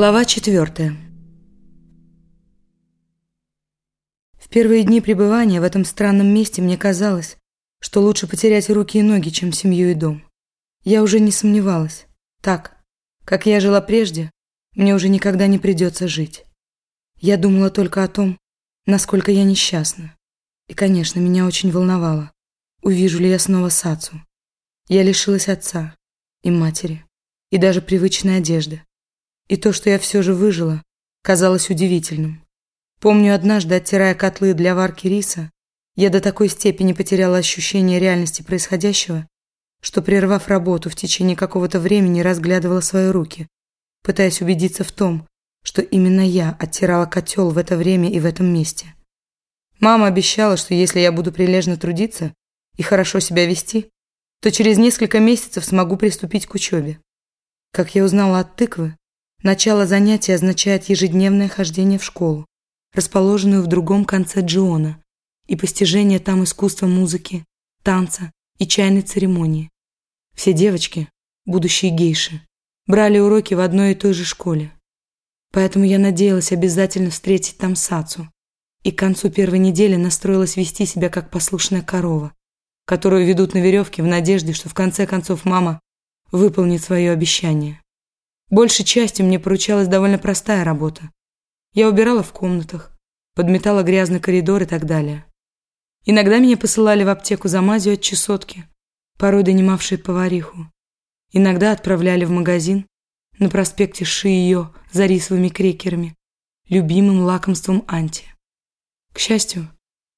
Глава четвертая. В первые дни пребывания в этом странном месте мне казалось, что лучше потерять руки и ноги, чем семью и дом. Я уже не сомневалась. Так, как я жила прежде, мне уже никогда не придется жить. Я думала только о том, насколько я несчастна. И, конечно, меня очень волновало, увижу ли я снова Сацу. Я лишилась отца и матери, и даже привычной одежды. И то, что я все же выжила, казалось удивительным. Помню, однажды, оттирая котлы для варки риса, я до такой степени потеряла ощущение реальности происходящего, что, прервав работу, в течение какого-то времени разглядывала свои руки, пытаясь убедиться в том, что именно я оттирала котел в это время и в этом месте. Мама обещала, что если я буду прилежно трудиться и хорошо себя вести, то через несколько месяцев смогу приступить к учебе. Как я узнала от тыквы, Начало занятия означает ежедневное хождение в школу, расположенную в другом конце Джиона, и постижение там искусства музыки, танца и чайной церемонии. Все девочки, будущие гейши, брали уроки в одной и той же школе. Поэтому я надеялась обязательно встретить там Сацу, и к концу первой недели настроилась вести себя как послушная корова, которую ведут на веревке в надежде, что в конце концов мама выполнит свое обещание. Большей частью мне поручалась довольно простая работа. Я убирала в комнатах, подметала грязный коридор и так далее. Иногда меня посылали в аптеку за мазью от чесотки, порой донимавшей повариху. Иногда отправляли в магазин на проспекте Шиио за рисовыми крекерами, любимым лакомством Анти. К счастью,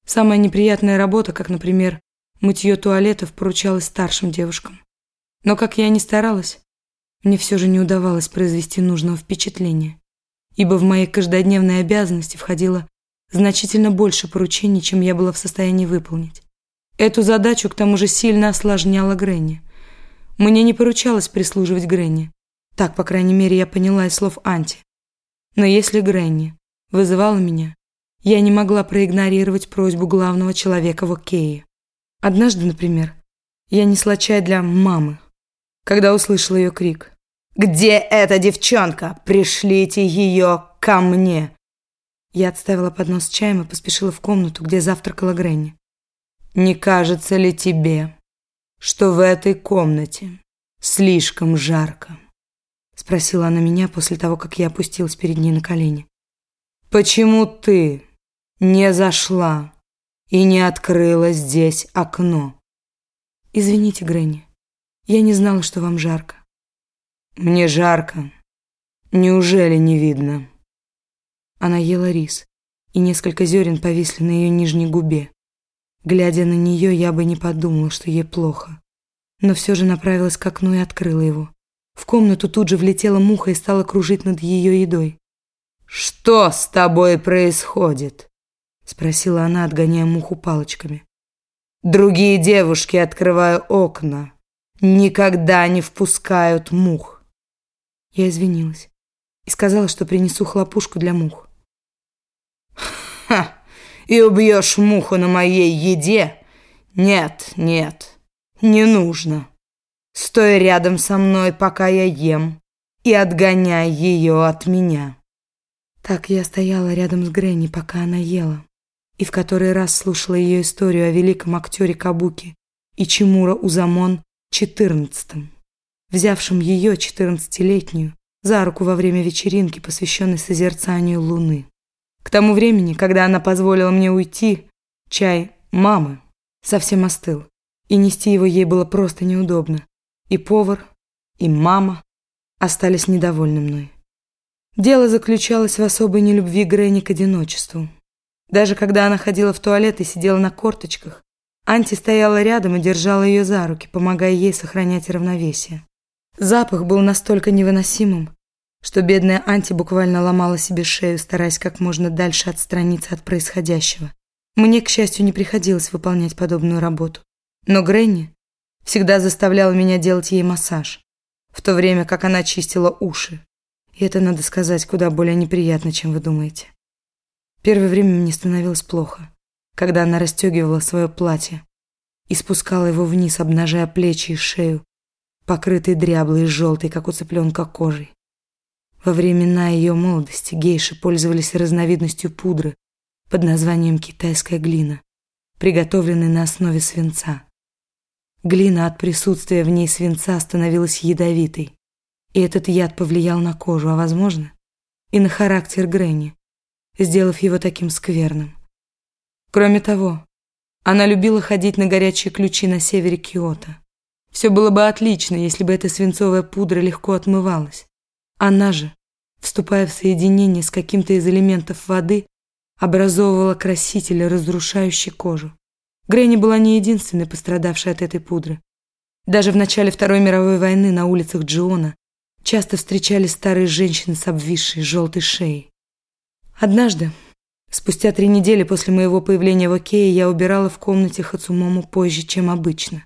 самая неприятная работа, как, например, мытье туалетов, поручалась старшим девушкам. Но как я ни старалась, мне все же не удавалось произвести нужного впечатления, ибо в мои каждодневные обязанности входило значительно больше поручений, чем я была в состоянии выполнить. Эту задачу к тому же сильно осложняла Гренни. Мне не поручалось прислуживать Гренни. Так, по крайней мере, я поняла из слов Анти. Но если Гренни вызывала меня, я не могла проигнорировать просьбу главного человека в Окее. Однажды, например, я несла чай для мамы, когда услышала ее крик. «Где эта девчонка? Пришлите ее ко мне!» Я отставила поднос с чаем и поспешила в комнату, где завтракала Гренни. «Не кажется ли тебе, что в этой комнате слишком жарко?» Спросила она меня после того, как я опустилась перед ней на колени. «Почему ты не зашла и не открыла здесь окно?» «Извините, Гренни, я не знала, что вам жарко. Мне жарко. Неужели не видно? Она ела рис, и несколько зерен повисли на ее нижней губе. Глядя на нее, я бы не подумала, что ей плохо. Но все же направилась к окну и открыла его. В комнату тут же влетела муха и стала кружить над ее едой. «Что с тобой происходит?» Спросила она, отгоняя муху палочками. «Другие девушки, открывая окна, никогда не впускают мух. Я извинилась и сказала, что принесу хлопушку для мух. Ха! И убьешь муху на моей еде? Нет, нет, не нужно. Стой рядом со мной, пока я ем, и отгоняй ее от меня. Так я стояла рядом с Гренни, пока она ела, и в который раз слушала ее историю о великом актере Кабуки и Чимура Узамон четырнадцатым, взявшим ее, четырнадцатилетнюю, за руку во время вечеринки, посвященной созерцанию луны. К тому времени, когда она позволила мне уйти, чай мамы совсем остыл, и нести его ей было просто неудобно. И повар, и мама остались недовольны мной. Дело заключалось в особой нелюбви Грэнни к одиночеству. Даже когда она ходила в туалет и сидела на корточках, Анти стояла рядом и держала ее за руки, помогая ей сохранять равновесие. Запах был настолько невыносимым, что бедная Анти буквально ломала себе шею, стараясь как можно дальше отстраниться от происходящего. Мне, к счастью, не приходилось выполнять подобную работу. Но Гренни всегда заставляла меня делать ей массаж, в то время как она чистила уши. И это, надо сказать, куда более неприятно, чем вы думаете. Первое время мне становилось плохо когда она расстегивала свое платье и спускала его вниз, обнажая плечи и шею, покрытые дряблой и желтой, как у цыпленка, кожей. Во времена ее молодости гейши пользовались разновидностью пудры под названием китайская глина, приготовленной на основе свинца. Глина от присутствия в ней свинца становилась ядовитой, и этот яд повлиял на кожу, а, возможно, и на характер Грэнни, сделав его таким скверным. Кроме того, она любила ходить на горячие ключи на севере Киото. Все было бы отлично, если бы эта свинцовая пудра легко отмывалась. Она же, вступая в соединение с каким-то из элементов воды, образовывала краситель, разрушающий кожу. Грэнни была не единственной пострадавшей от этой пудры. Даже в начале Второй мировой войны на улицах Джиона часто встречались старые женщины с обвисшей желтой шеей. Однажды, спустя три недели после моего появления в Окее, я убирала в комнате Хацумому позже, чем обычно.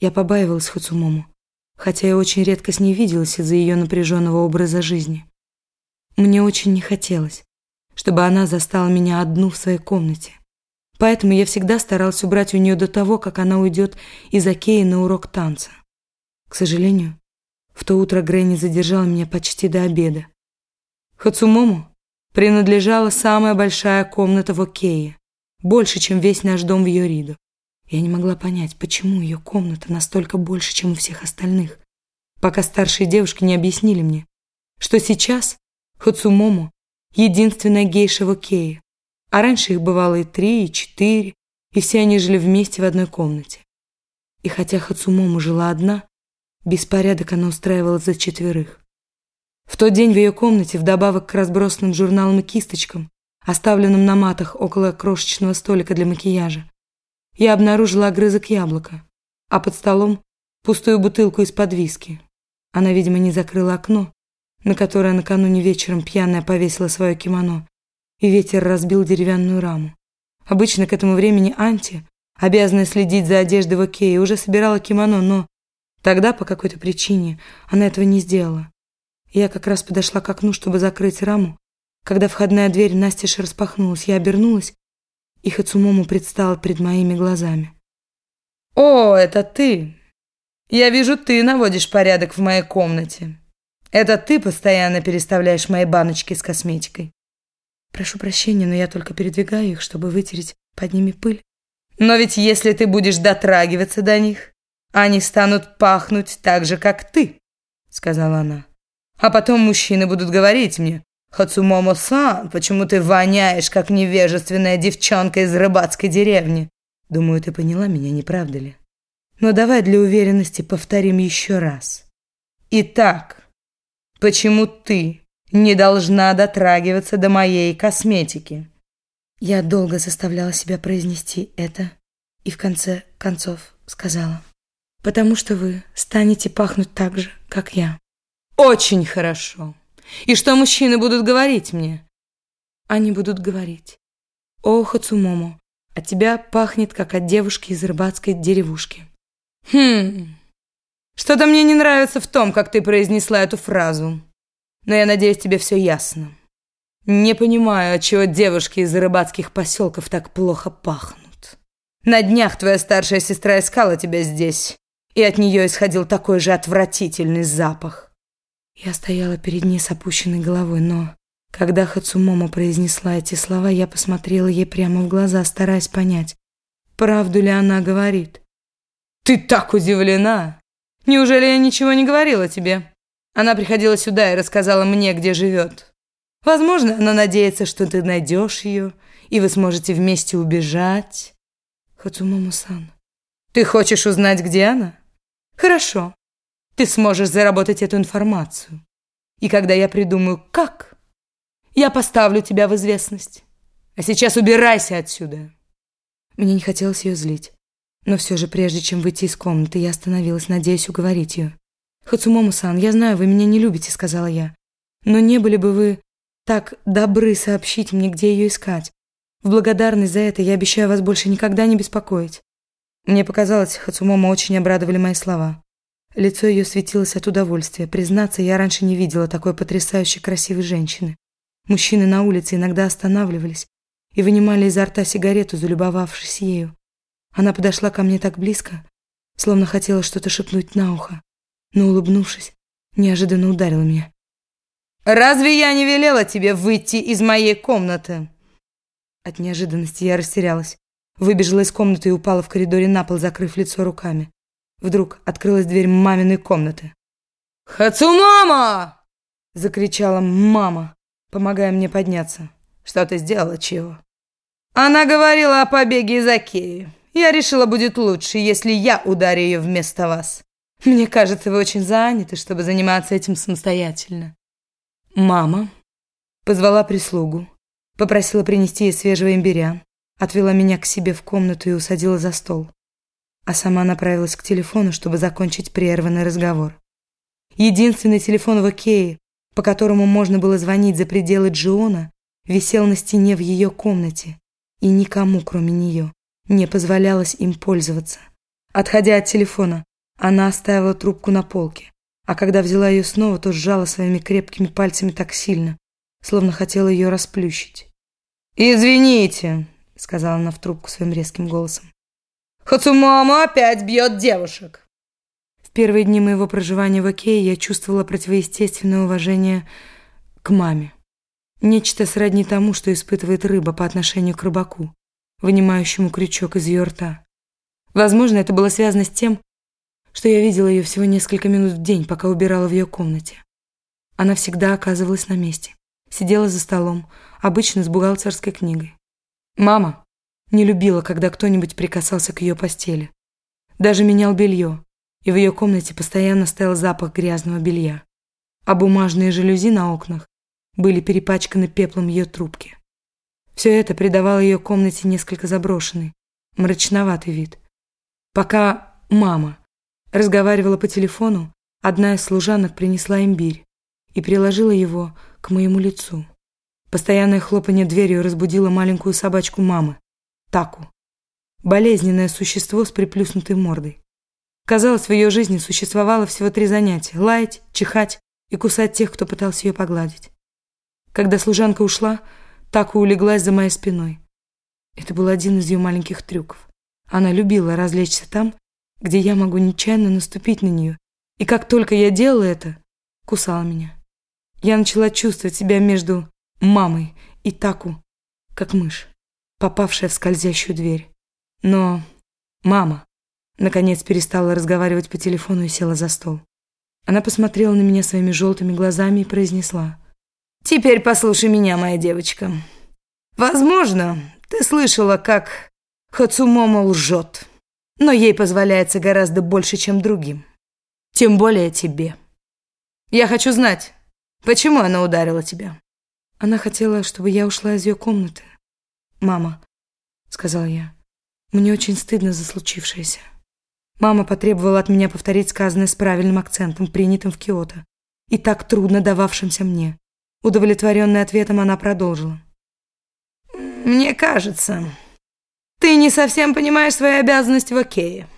Я побаивалась Хацумому, хотя я очень редко с ней виделась из-за ее напряженного образа жизни. Мне очень не хотелось, чтобы она застала меня одну в своей комнате. Поэтому я всегда старалась убрать у нее до того, как она уйдет из Океи на урок танца. К сожалению, в то утро Грэнни задержала меня почти до обеда. Хацумому принадлежала самая большая комната в Окее, больше, чем весь наш дом в Йориду. Я не могла понять, почему ее комната настолько больше, чем у всех остальных, пока старшие девушки не объяснили мне, что сейчас Хацумому единственная гейша в Окее, а раньше их бывало и три, и четыре, и все они жили вместе в одной комнате. И хотя Хацумому жила одна, беспорядок она устраивала за четверых. В тот день в ее комнате, вдобавок к разбросанным журналам и кисточкам, оставленным на матах около крошечного столика для макияжа, я обнаружила огрызок яблока, а под столом пустую бутылку из-под виски. Она, видимо, не закрыла окно, на которое накануне вечером пьяная повесила свое кимоно, и ветер разбил деревянную раму. Обычно к этому времени Анти, обязанная следить за одеждой в Окее, уже собирала кимоно, но тогда по какой-то причине она этого не сделала. Я как раз подошла к окну, чтобы закрыть раму, когда входная дверь настежь распахнулась. Я обернулась, и Хацумому предстала перед моими глазами. «О, это ты! Я вижу, ты наводишь порядок в моей комнате. Это ты постоянно переставляешь мои баночки с косметикой. Прошу прощения, но я только передвигаю их, чтобы вытереть под ними пыль. Но ведь если ты будешь дотрагиваться до них, они станут пахнуть так же, как ты, сказала она. А потом мужчины будут говорить мне, Хацумомо-сан, почему ты воняешь, как невежественная девчонка из рыбацкой деревни? Думаю, ты поняла меня, не правда ли? Но давай для уверенности повторим еще раз. Итак, Почему ты не должна дотрагиваться до моей косметики?» Я долго заставляла себя произнести это и в конце концов сказала. «Потому что вы станете пахнуть так же, как я». «Очень хорошо. И что мужчины будут говорить мне?» Они будут говорить. «О, Хацумомо, от тебя пахнет, как от девушки из рыбацкой деревушки». «Хм, что-то мне не нравится в том, как ты произнесла эту фразу. Но я надеюсь, тебе все ясно. Не понимаю, отчего девушки из рыбацких поселков так плохо пахнут. На днях твоя старшая сестра искала тебя здесь, и от нее исходил такой же отвратительный запах. Я стояла перед ней с опущенной головой, но когда Хацумомо произнесла эти слова, я посмотрела ей прямо в глаза, стараясь понять, правду ли она говорит. «Ты так удивлена! Неужели я ничего не говорила тебе?» Она приходила сюда и рассказала мне, где живет. Возможно, она надеется, что ты найдешь ее, и вы сможете вместе убежать. Хацумому-сан, ты хочешь узнать, где она? Хорошо. Ты сможешь заработать эту информацию. И когда я придумаю, как, я поставлю тебя в известность. А сейчас убирайся отсюда. Мне не хотелось ее злить. Но все же, прежде чем выйти из комнаты, я остановилась, надеясь уговорить ее. «Хацумому-сан, я знаю, вы меня не любите», — сказала я. «Но не были бы вы так добры сообщить мне, где ее искать. В благодарность за это я обещаю вас больше никогда не беспокоить». Мне показалось, Хацумомо очень обрадовали мои слова. Лицо ее светилось от удовольствия. Признаться, я раньше не видела такой потрясающе красивой женщины. Мужчины на улице иногда останавливались и вынимали изо рта сигарету, залюбовавшись ею. Она подошла ко мне так близко, словно хотела что-то шепнуть на ухо но, улыбнувшись, неожиданно ударила меня. Разве я не велела тебе выйти из моей комнаты?» От неожиданности я растерялась. Выбежала из комнаты и упала в коридоре на пол, закрыв лицо руками. Вдруг открылась дверь маминой комнаты. «Хацумама!» — закричала мама, помогая мне подняться. «Что ты сделала, чего?» «Она говорила о побеге из Акеи. Я решила, будет лучше, если я ударю ее вместо вас. Мне кажется, вы очень заняты, чтобы заниматься этим самостоятельно». Мама позвала прислугу, попросила принести ей свежего имбиря, отвела меня к себе в комнату и усадила за стол. А сама направилась к телефону, чтобы закончить прерванный разговор. Единственный телефон в Окее, по которому можно было звонить за пределы Джиона, висел на стене в ее комнате, и никому, кроме нее, не позволялось им пользоваться. Отходя от телефона, она оставила трубку на полке, а когда взяла ее снова, то сжала своими крепкими пальцами так сильно, словно хотела ее расплющить. «Извините», — сказала она в трубку своим резким голосом. «Хацумама опять бьет девушек». В первые дни моего проживания в Окее я чувствовала противоестественное уважение к маме. Нечто сродни тому, что испытывает рыба по отношению к рыбаку, вынимающему крючок из ее рта. Возможно, это было связано с тем, что я видела ее всего несколько минут в день, пока убирала в ее комнате. Она всегда оказывалась на месте. Сидела за столом, обычно с бухгалтерской книгой. Мама не любила, когда кто-нибудь прикасался к ее постели. Даже менял белье, и в ее комнате постоянно стоял запах грязного белья. А бумажные жалюзи на окнах были перепачканы пеплом ее трубки. Все это придавало ее комнате несколько заброшенный, мрачноватый вид. Пока мама разговаривала по телефону, одна из служанок принесла имбирь и приложила его к моему лицу. Постоянное хлопанье дверью разбудило маленькую собачку мамы, Таку. Болезненное существо с приплюснутой мордой. Казалось, в ее жизни существовало всего три занятия – лаять, чихать и кусать тех, кто пытался ее погладить. Когда служанка ушла, Таку улеглась за моей спиной. Это был один из ее маленьких трюков. Она любила развлечься там, где я могу нечаянно наступить на нее. И как только я делала это, кусала меня. Я начала чувствовать себя между мамой и Таку, как мышь, попавшая в скользящую дверь. Но мама, наконец, перестала разговаривать по телефону и села за стол. Она посмотрела на меня своими желтыми глазами и произнесла. «Теперь послушай меня, моя девочка. Возможно, ты слышала, как Хацумомо лжет» но ей позволяется гораздо больше, чем другим. Тем более тебе. Я хочу знать, почему она ударила тебя. Она хотела, чтобы я ушла из ее комнаты. Мама, сказала я, мне очень стыдно за случившееся. Мама потребовала от меня повторить сказанное с правильным акцентом, принятым в Киото, и так трудно дававшимся мне. Удовлетворенная ответом, она продолжила. «Мне кажется, ты не совсем понимаешь свои обязанности в Окее.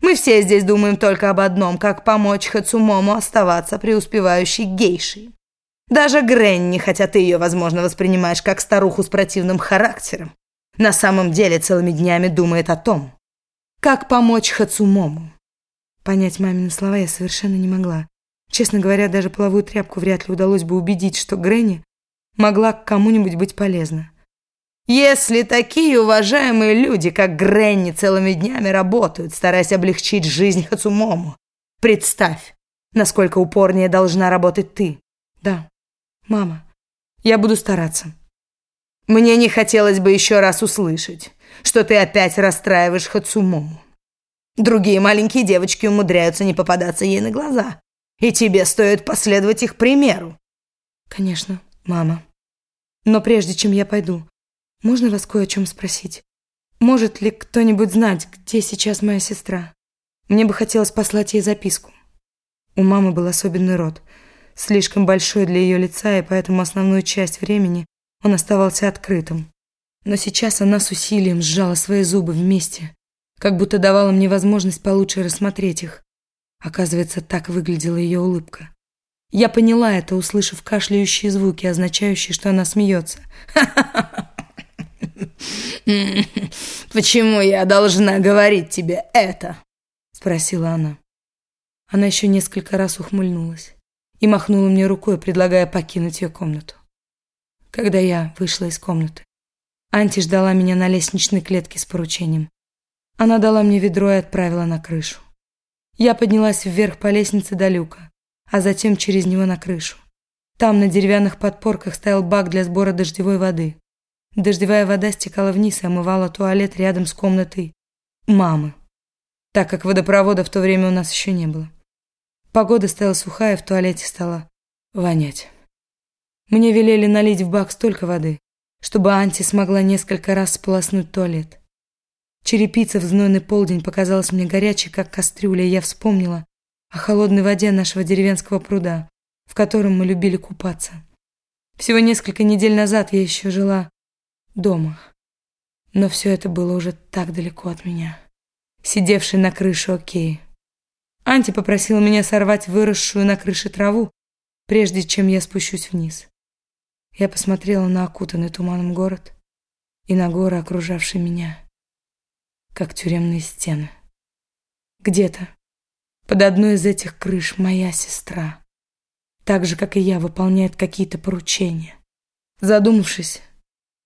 Мы все здесь думаем только об одном, как помочь Хацумому оставаться преуспевающей гейшей. Даже Гренни, хотя ты ее, возможно, воспринимаешь как старуху с противным характером, на самом деле целыми днями думает о том, как помочь Хацумому. Понять мамины слова я совершенно не могла. Честно говоря, даже половую тряпку вряд ли удалось бы убедить, что Гренни могла кому-нибудь быть полезна. Если такие уважаемые люди, как Гренни, целыми днями работают, стараясь облегчить жизнь Хацумому, представь, насколько упорнее должна работать ты. Да, мама, я буду стараться. Мне не хотелось бы еще раз услышать, что ты опять расстраиваешь Хацумому. Другие маленькие девочки умудряются не попадаться ей на глаза, и тебе стоит последовать их примеру. Конечно, мама. Но прежде чем я пойду, можно вас кое о чем спросить? Может ли кто-нибудь знать, где сейчас моя сестра? Мне бы хотелось послать ей записку. У мамы был особенный рот, слишком большой для ее лица, и поэтому основную часть времени он оставался открытым. Но сейчас она с усилием сжала свои зубы вместе, как будто давала мне возможность получше рассмотреть их. Оказывается, так выглядела ее улыбка. Я поняла это, услышав кашляющие звуки, означающие, что она смеется. «Почему я должна говорить тебе это?» — спросила она. Она еще несколько раз ухмыльнулась. И махнула мне рукой, предлагая покинуть ее комнату. Когда я вышла из комнаты, Анти ждала меня на лестничной клетке с поручением. Она дала мне ведро и отправила на крышу. Я поднялась вверх по лестнице до люка, а затем через него на крышу. Там на деревянных подпорках стоял бак для сбора дождевой воды. Дождевая вода стекала вниз и омывала туалет рядом с комнатой мамы, так как водопровода в то время у нас еще не было. Погода стояла сухая, в туалете стала вонять. Мне велели налить в бак столько воды, чтобы Анти смогла несколько раз сполоснуть туалет. Черепица в знойный полдень показалась мне горячей, как кастрюля, и я вспомнила о холодной воде нашего деревенского пруда, в котором мы любили купаться. Всего несколько недель назад я еще жила дома, но все это было уже так далеко от меня, сидевшей на крыше Океи. Анти попросила меня сорвать выросшую на крыше траву, прежде чем я спущусь вниз. Я посмотрела на окутанный туманом город и на горы, окружавшие меня, как тюремные стены. Где-то под одной из этих крыш моя сестра, так же, как и я, выполняет какие-то поручения. Задумавшись,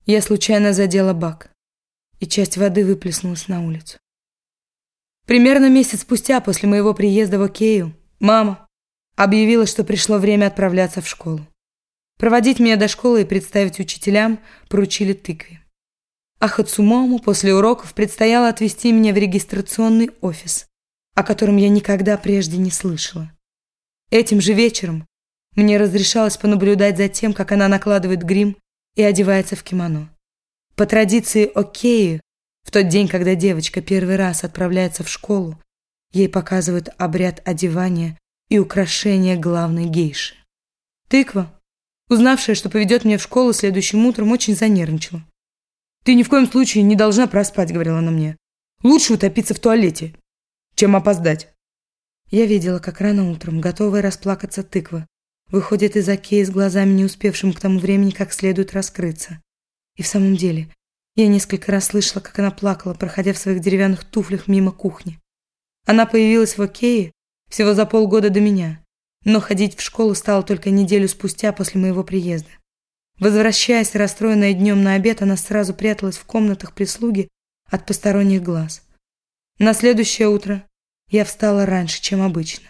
я случайно задела бак, и часть воды выплеснулась на улицу. Примерно месяц спустя после моего приезда в Окею мама объявила, что пришло время отправляться в школу. Проводить меня до школы и представить учителям поручили тыкве. А Хацумому после уроков предстояло отвезти меня в регистрационный офис, о котором я никогда прежде не слышала. Этим же вечером мне разрешалось понаблюдать за тем, как она накладывает грим и одевается в кимоно. По традиции Окею в тот день, когда девочка первый раз отправляется в школу, ей показывают обряд одевания и украшения главной гейши. Тыква, узнавшая, что поведет меня в школу следующим утром, очень занервничала. «Ты ни в коем случае не должна проспать», — говорила она мне. «Лучше утопиться в туалете, чем опоздать». Я видела, как рано утром, готовая расплакаться тыква, выходит из Океи с глазами, не успевшим к тому времени как следует раскрыться. И в самом деле, я несколько раз слышала, как она плакала, проходя в своих деревянных туфлях мимо кухни. Она появилась в Окее всего за полгода до меня, но ходить в школу стала только неделю спустя после моего приезда. Возвращаясь, расстроенная днем на обед, она сразу пряталась в комнатах прислуги от посторонних глаз. На следующее утро я встала раньше, чем обычно,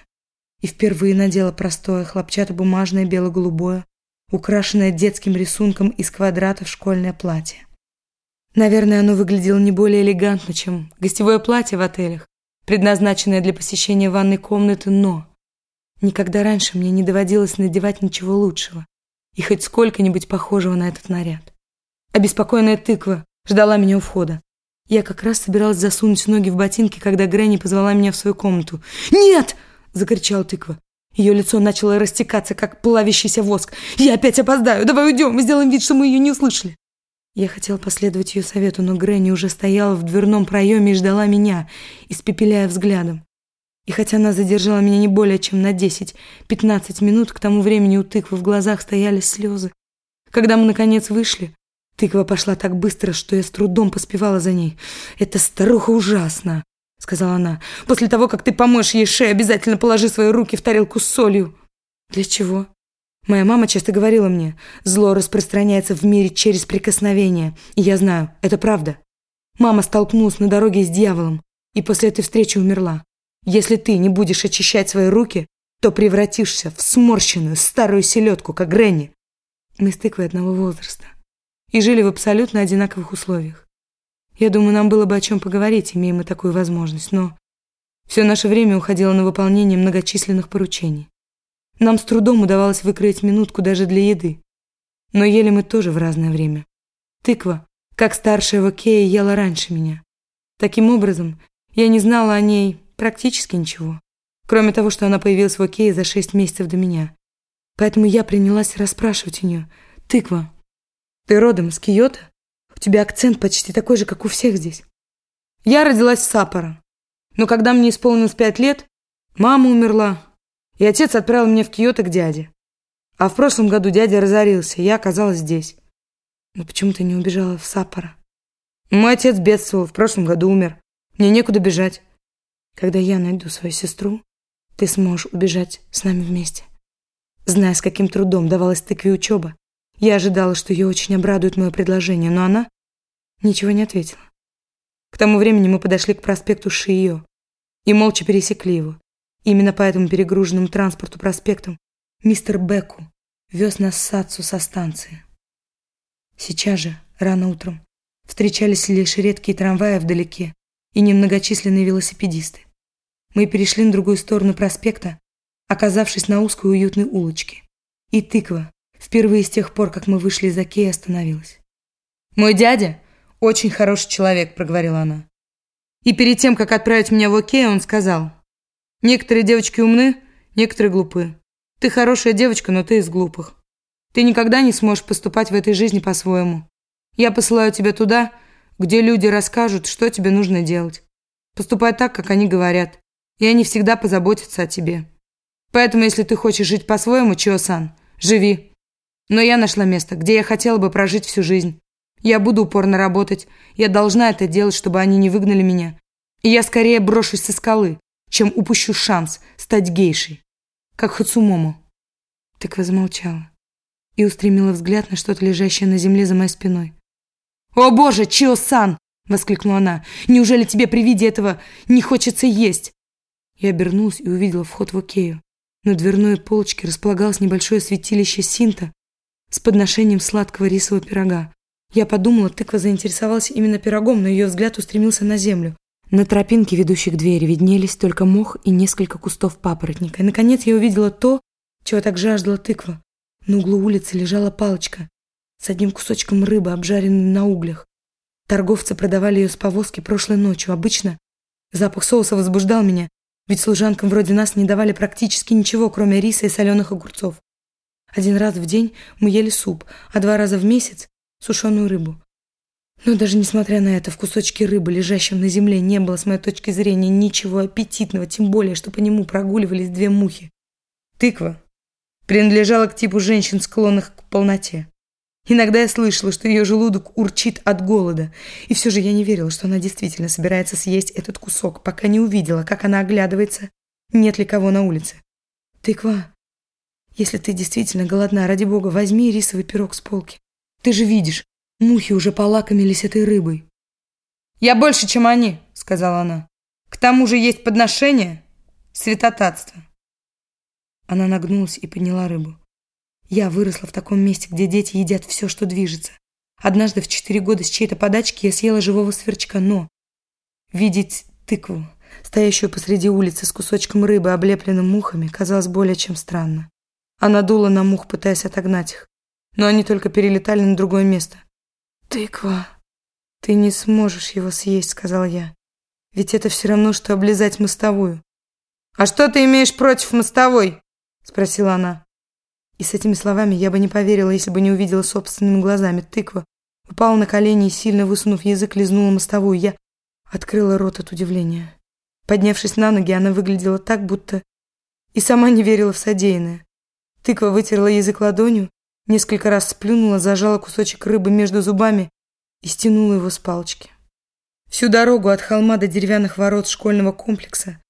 и впервые надела простое хлопчатобумажное бело-голубое, украшенное детским рисунком из квадратов школьное платье. Наверное, оно выглядело не более элегантно, чем гостевое платье в отелях, предназначенное для посещения ванной комнаты, но никогда раньше мне не доводилось надевать ничего лучшего и хоть сколько-нибудь похожего на этот наряд. Обеспокоенная тыква ждала меня у входа. Я как раз собиралась засунуть ноги в ботинки, когда Грэнни позвала меня в свою комнату. «Нет!» – закричала тыква. Ее лицо начало растекаться, как плавящийся воск. «Я опять опоздаю! Давай уйдем и сделаем вид, что мы ее не услышали!» Я хотел последовать ее совету, но Грэнни уже стояла в дверном проеме и ждала меня, испепеляя взглядом. И хотя она задержала меня не более чем на 10-15 минут, к тому времени у тыквы в глазах стояли слезы. Когда мы, наконец, вышли, тыква пошла так быстро, что я с трудом поспевала за ней. «Эта старуха ужасна», — сказала она. «После того, как ты помоешь ей шею, обязательно положи свои руки в тарелку с солью». «Для чего?» Моя мама часто говорила мне, зло распространяется в мире через прикосновение. И я знаю, это правда. Мама столкнулась на дороге с дьяволом и после этой встречи умерла. Если ты не будешь очищать свои руки, то превратишься в сморщенную старую селедку, как Гренни. Мы с тыквой одного возраста и жили в абсолютно одинаковых условиях. Я думаю, нам было бы о чем поговорить, имея мы такую возможность, но все наше время уходило на выполнение многочисленных поручений. Нам с трудом удавалось выкроить минутку даже для еды. Но ели мы тоже в разное время. Тыква, как старшая в Окее, ела раньше меня. Таким образом, я не знала о ней практически ничего. Кроме того, что она появилась в Окее за шесть месяцев до меня. Поэтому я принялась расспрашивать у нее. «Тыква, ты родом из Киото? У тебя акцент почти такой же, как у всех здесь». Я родилась в Саппоро. Но когда мне исполнилось пять лет, мама умерла, и отец отправил меня в Киото к дяде. А в прошлом году дядя разорился, и я оказалась здесь. Но почему ты не убежала в Саппоро? Мой отец бедствовал, в прошлом году умер. Мне некуда бежать. Когда я найду свою сестру, ты сможешь убежать с нами вместе. Зная, с каким трудом давалась тыкве учеба, я ожидала, что ее очень обрадует мое предложение, но она ничего не ответила. К тому времени мы подошли к проспекту Шиио и молча пересекли его. Именно по этому перегруженному транспорту проспектом мистер Беку вез нас Сацу со станции. Сейчас же, рано утром, встречались лишь редкие трамваи вдалеке и немногочисленные велосипедисты. Мы перешли на другую сторону проспекта, оказавшись на узкой уютной улочке. И тыква, впервые с тех пор, как мы вышли из Океи, остановилась. «Мой дядя очень хороший человек», — проговорила она. И перед тем, как отправить меня в Окей, он сказал, «Некоторые девочки умны, некоторые глупы. Ты хорошая девочка, но ты из глупых. Ты никогда не сможешь поступать в этой жизни по-своему. Я посылаю тебя туда, где люди расскажут, что тебе нужно делать. Поступай так, как они говорят, и они всегда позаботятся о тебе. Поэтому, если ты хочешь жить по-своему, Чио-сан, живи. Но я нашла место, где я хотела бы прожить всю жизнь. Я буду упорно работать. Я должна это делать, чтобы они не выгнали меня. И я скорее брошусь со скалы, чем упущу шанс стать гейшей. Как Хацумому. Тыква замолчала и устремила взгляд на что-то лежащее на земле за моей спиной. «О боже, Чио-сан!» — воскликнула она. «Неужели тебе при виде этого не хочется есть?» Я обернулась и увидела вход в Окею. На дверной полочке располагалось небольшое святилище Синта с подношением сладкого рисового пирога. Я подумала, тыква заинтересовалась именно пирогом, но ее взгляд устремился на землю. На тропинке, ведущей к двери, виднелись только мох и несколько кустов папоротника. И, наконец, я увидела то, чего так жаждала тыква. На углу улицы лежала палочка, с одним кусочком рыбы, обжаренной на углях. Торговцы продавали ее с повозки прошлой ночью. Обычно запах соуса возбуждал меня, ведь служанкам вроде нас не давали практически ничего, кроме риса и соленых огурцов. Один раз в день мы ели суп, а два раза в месяц – сушеную рыбу. Но даже несмотря на это, в кусочке рыбы, лежащем на земле, не было, с моей точки зрения, ничего аппетитного, тем более, что по нему прогуливались две мухи. Тыква принадлежала к типу женщин, склонных к полноте. Иногда я слышала, что ее желудок урчит от голода, и все же я не верила, что она действительно собирается съесть этот кусок, пока не увидела, как она оглядывается, нет ли кого на улице. «Тыква, если ты действительно голодна, ради бога, возьми рисовый пирог с полки. Ты же видишь, мухи уже полакомились этой рыбой». «Я больше, чем они», — сказала она. «К тому же есть подношение, святотатство». Она нагнулась и подняла рыбу. Я выросла в таком месте, где дети едят все, что движется. Однажды в четыре года с чьей-то подачки я съела живого сверчка, но... Видеть тыкву, стоящую посреди улицы с кусочком рыбы, облепленным мухами, казалось более чем странно. Она дула на мух, пытаясь отогнать их, но они только перелетали на другое место. «Тыква, ты не сможешь его съесть», — сказал я. «Ведь это все равно, что облизать мостовую». «А что ты имеешь против мостовой?» — спросила она. И с этими словами я бы не поверила, если бы не увидела собственными глазами тыква. Упала на колени и, сильно высунув язык, лизнула мостовую. Я открыла рот от удивления. Поднявшись на ноги, она выглядела так, будто и сама не верила в содеянное. Тыква вытерла язык ладонью, несколько раз сплюнула, зажала кусочек рыбы между зубами и стянула его с палочки. Всю дорогу от холма до деревянных ворот школьного комплекса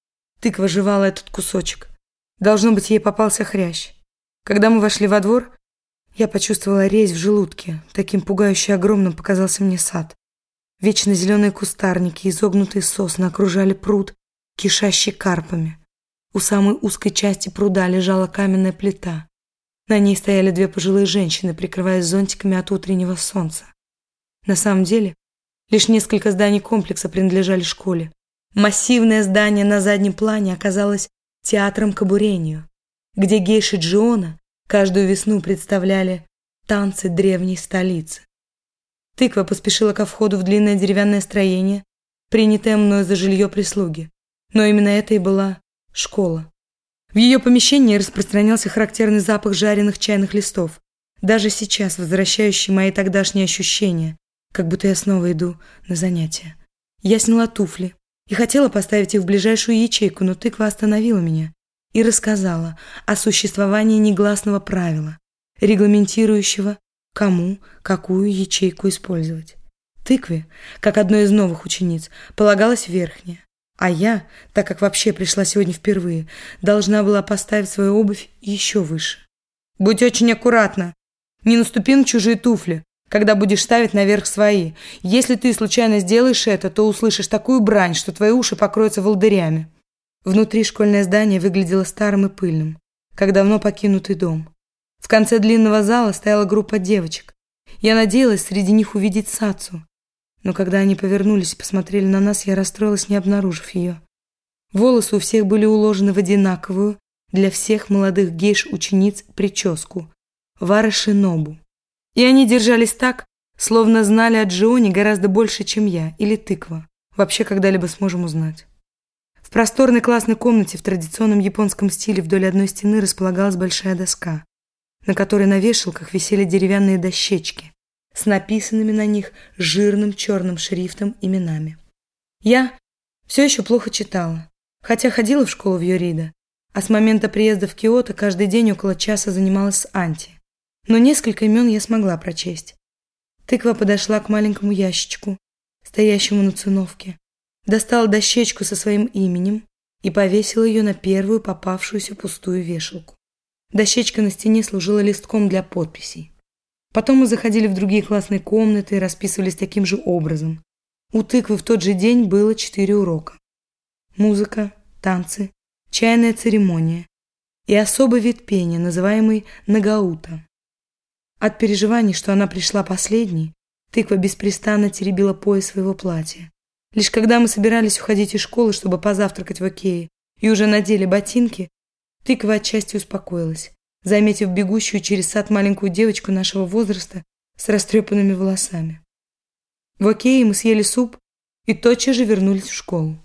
тыква жевала этот кусочек. Должно быть, ей попался хрящ. Когда мы вошли во двор, я почувствовала резь в желудке. Таким пугающе огромным показался мне сад. Вечно зеленые кустарники, изогнутые сосны окружали пруд, кишащий карпами. У самой узкой части пруда лежала каменная плита. На ней стояли две пожилые женщины, прикрываясь зонтиками от утреннего солнца. На самом деле, лишь несколько зданий комплекса принадлежали школе. Массивное здание на заднем плане оказалось театром к обурению где гейши Джиона каждую весну представляли танцы древней столицы. Тыква поспешила ко входу в длинное деревянное строение, принятое мною за жилье прислуги. Но именно это и была школа. В ее помещении распространялся характерный запах жареных чайных листов, даже сейчас возвращающий мои тогдашние ощущения, как будто я снова иду на занятия. Я сняла туфли и хотела поставить их в ближайшую ячейку, но тыква остановила меня и рассказала о существовании негласного правила, регламентирующего, кому какую ячейку использовать. Тыкве, как одной из новых учениц, полагалась верхняя, а я, так как вообще пришла сегодня впервые, должна была поставить свою обувь еще выше. Будь очень аккуратна. Не наступи на чужие туфли, когда будешь ставить наверх свои. Если ты случайно сделаешь это, то услышишь такую брань, что твои уши покроются волдырями. Внутри школьное здание выглядело старым и пыльным, как давно покинутый дом. В конце длинного зала стояла группа девочек. Я надеялась среди них увидеть Сацу. Но когда они повернулись и посмотрели на нас, я расстроилась, не обнаружив ее. Волосы у всех были уложены в одинаковую, для всех молодых гейш-учениц прическу – варашинобу. И они держались так, словно знали о Джионе гораздо больше, чем я или тыква. Вообще когда-либо сможем узнать. В просторной классной комнате в традиционном японском стиле вдоль одной стены располагалась большая доска, на которой на вешалках висели деревянные дощечки с написанными на них жирным черным шрифтом именами. Я все еще плохо читала, хотя ходила в школу в Юрида, а с момента приезда в Киото каждый день около часа занималась с Анти. Но несколько имен я смогла прочесть. Тыква подошла к маленькому ящичку, стоящему на циновке, достала дощечку со своим именем и повесила ее на первую попавшуюся пустую вешалку. Дощечка на стене служила листком для подписей. Потом мы заходили в другие классные комнаты и расписывались таким же образом. У тыквы в тот же день было четыре урока. Музыка, танцы, чайная церемония и особый вид пения, называемый нагаута. От переживаний, что она пришла последней, тыква беспрестанно теребила пояс своего платья. Лишь когда мы собирались уходить из школы, чтобы позавтракать в Окее, и уже надели ботинки, тыква отчасти успокоилась, заметив бегущую через сад маленькую девочку нашего возраста с растрепанными волосами. В Окее мы съели суп и тотчас же вернулись в школу.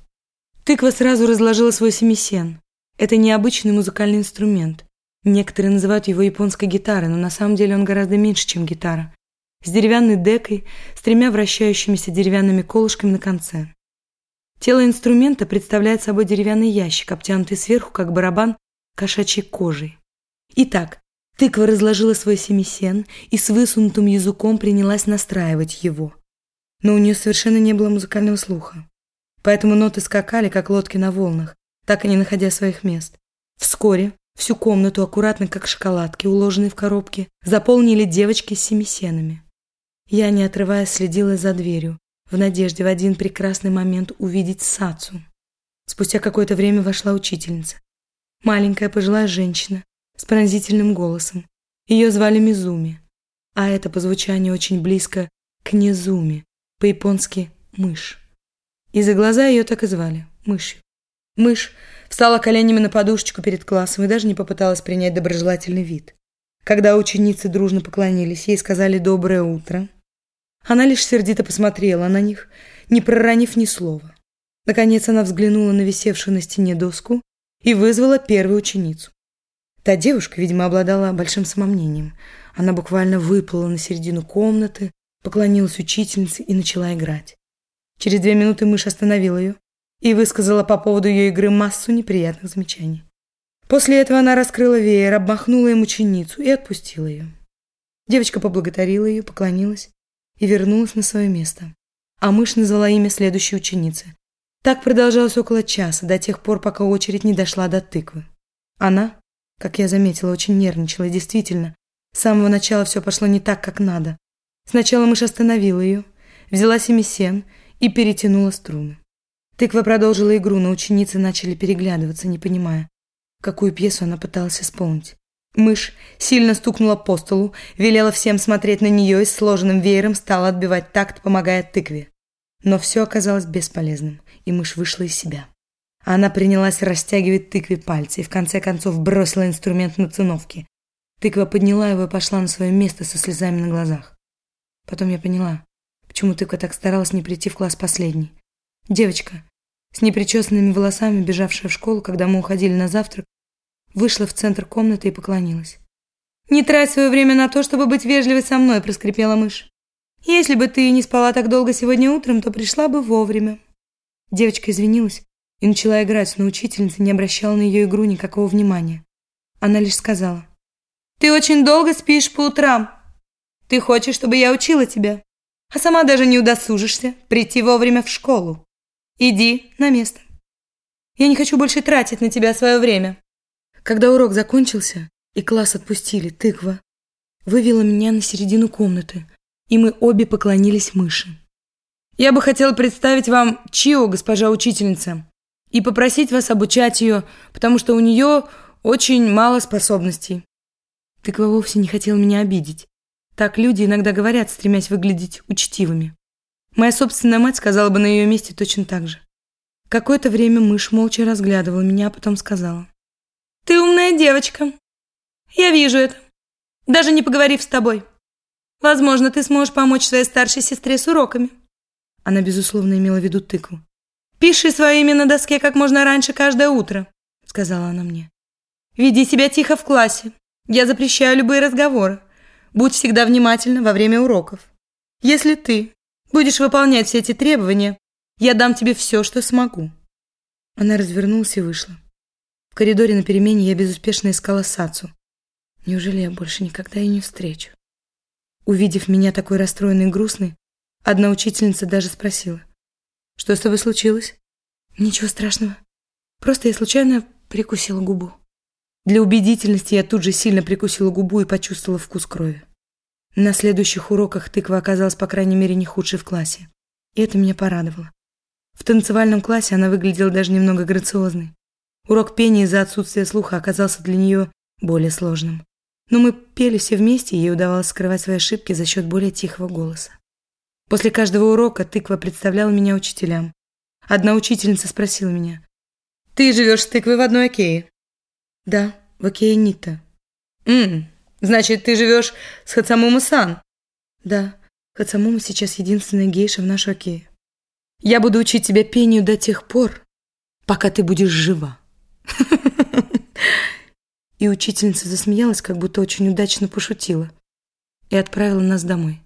Тыква сразу разложила свой семисен. Это необычный музыкальный инструмент. Некоторые называют его японской гитарой, но на самом деле он гораздо меньше, чем гитара. С деревянной декой, с тремя вращающимися деревянными колышками на конце. Тело инструмента представляет собой деревянный ящик, обтянутый сверху, как барабан, кошачьей кожей. Итак, тыква разложила свой семисен и с высунутым языком принялась настраивать его. Но у нее совершенно не было музыкального слуха. Поэтому ноты скакали, как лодки на волнах, так и не находя своих мест. Вскоре всю комнату, аккуратно как шоколадки, уложенные в коробки, заполнили девочки с семисенами. Я, не отрываясь, следила за дверью, в надежде в один прекрасный момент увидеть Сацу. Спустя какое-то время вошла учительница. Маленькая пожилая женщина с пронзительным голосом. Ее звали Мизуми, а это по звучанию очень близко к Незуми, по-японски «мышь». И за глаза ее так и звали – мышью. Мышь встала коленями на подушечку перед классом и даже не попыталась принять доброжелательный вид. Когда ученицы дружно поклонились, ей сказали «доброе утро». Она лишь сердито посмотрела на них, не проронив ни слова. Наконец она взглянула на висевшую на стене доску и вызвала первую ученицу. Та девушка, видимо, обладала большим самомнением. Она буквально выплыла на середину комнаты, поклонилась учительнице и начала играть. Через две минуты мышь остановила ее и высказала по поводу ее игры массу неприятных замечаний. После этого она раскрыла веер, обмахнула им ученицу и отпустила ее. Девочка поблагодарила ее, поклонилась и вернулась на свое место. А мышь назвала имя следующей ученицы. Так продолжалось около часа, до тех пор, пока очередь не дошла до тыквы. Она, как я заметила, очень нервничала, действительно, с самого начала все пошло не так, как надо. Сначала мышь остановила ее, взяла семисен и перетянула струны. Тыква продолжила игру, но ученицы начали переглядываться, не понимая, какую пьесу она пыталась исполнить. Мышь сильно стукнула по столу, велела всем смотреть на нее и с сложенным веером стала отбивать такт, помогая тыкве. Но все оказалось бесполезным, и мышь вышла из себя. Она принялась растягивать тыкве пальцы и в конце концов бросила инструмент на циновки. Тыква подняла его и пошла на свое место со слезами на глазах. Потом я поняла, Почему тыка так старалась не прийти в класс последней? Девочка, с непричесанными волосами, бежавшая в школу, когда мы уходили на завтрак, вышла в центр комнаты и поклонилась. «Не трать свое время на то, чтобы быть вежливой со мной», – проскрипела мышь. «Если бы ты не спала так долго сегодня утром, то пришла бы вовремя». Девочка извинилась и начала играть, но учительница не обращала на ее игру никакого внимания. Она лишь сказала. «Ты очень долго спишь по утрам. Ты хочешь, чтобы я учила тебя?» а сама даже не удосужишься прийти вовремя в школу. Иди на место. Я не хочу больше тратить на тебя свое время». Когда урок закончился, И класс отпустили, тыква. Вывела меня на середину комнаты, и мы обе поклонились мыши. Я бы хотела представить вам Чио, госпожа учительница, и попросить вас обучать ее, потому что у нее очень мало способностей. Тыква вовсе не хотела меня обидеть. Так люди иногда говорят, стремясь выглядеть учтивыми. Моя собственная мать сказала бы на ее месте точно так же. Какое-то время мышь молча разглядывала меня, а потом сказала. «Ты умная девочка. Я вижу это. Даже не поговорив с тобой. Возможно, ты сможешь помочь своей старшей сестре с уроками». Она, безусловно, имела в виду тыкву. «Пиши свое имя на доске как можно раньше каждое утро», — сказала она мне. «Веди себя тихо в классе. Я запрещаю любые разговоры. Будь всегда внимательна во время уроков. Если ты будешь выполнять все эти требования, я дам тебе все, что смогу». Она развернулась и вышла. В коридоре на перемене я безуспешно искала Сацу. Неужели я больше никогда ее не встречу? Увидев меня такой расстроенной и грустной, одна учительница даже спросила. «Что с тобой случилось?» «Ничего страшного. Просто я случайно прикусила губу». Для убедительности я тут же сильно прикусила губу и почувствовала вкус крови. На следующих уроках тыква оказалась, по крайней мере, не худшей в классе. И это меня порадовало. В танцевальном классе она выглядела даже немного грациозной. Урок пения из-за отсутствия слуха оказался для нее более сложным. Но мы пели все вместе, и ей удавалось скрывать свои ошибки за счет более тихого голоса. После каждого урока тыква представляла меня учителям. Одна учительница спросила меня. «Ты живешь с тыквой в одной окее?» Да, в Океанита. Ммм, значит, ты живешь с Хацамума-сан? Да, Хацамума сейчас единственная гейша в нашей Окее. Я буду учить тебя пению до тех пор, пока ты будешь жива. И учительница засмеялась, как будто очень удачно пошутила, и отправила нас домой.